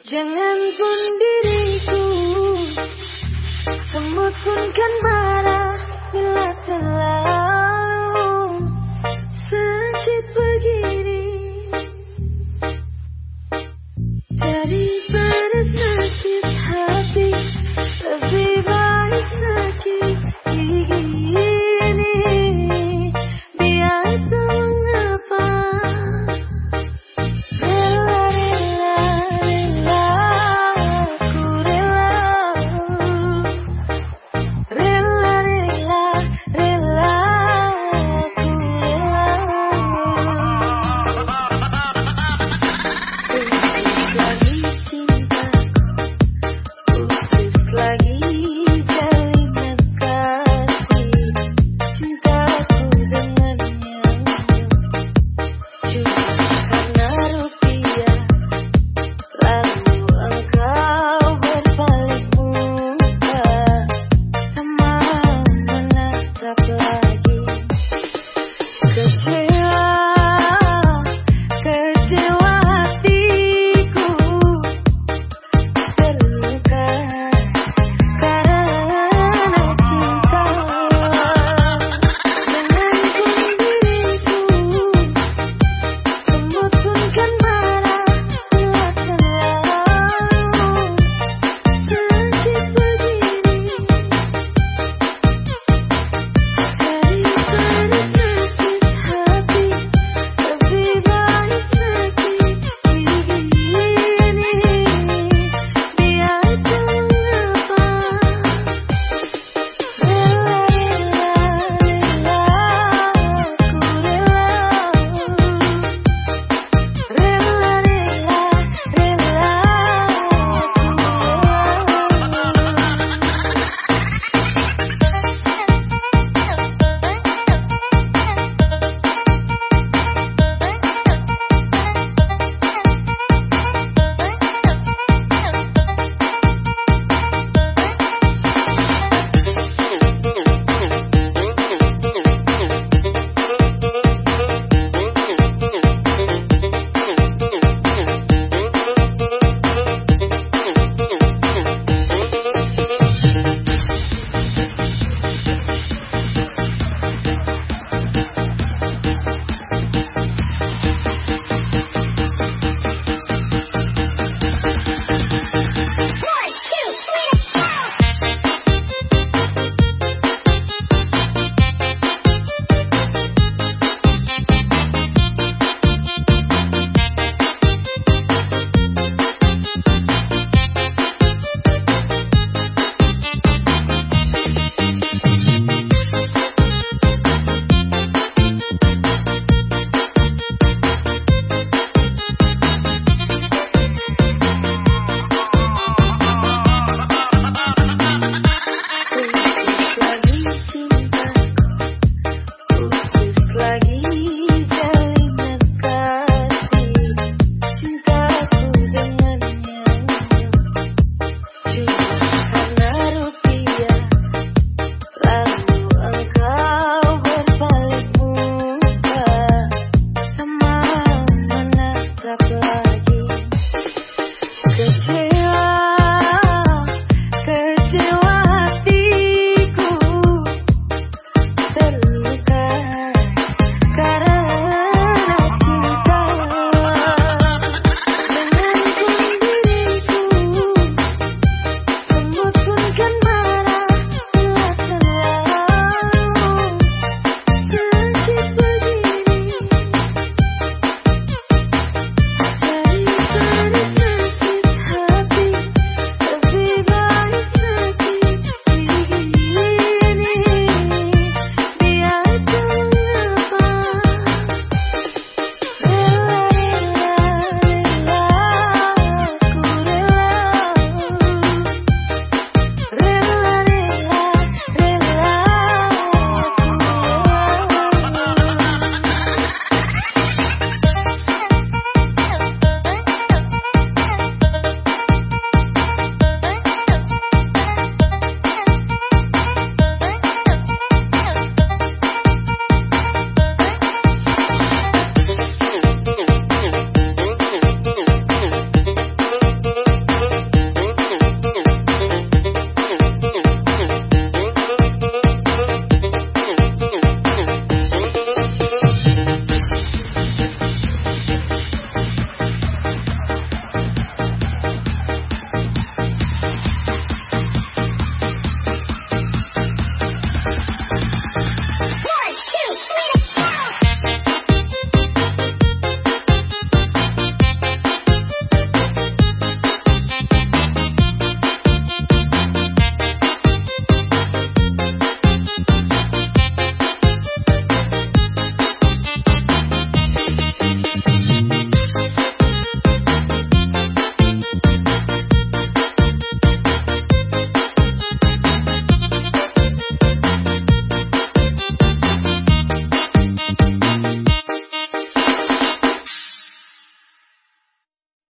Jangan pun diriku Semut pun kan marah Bila telah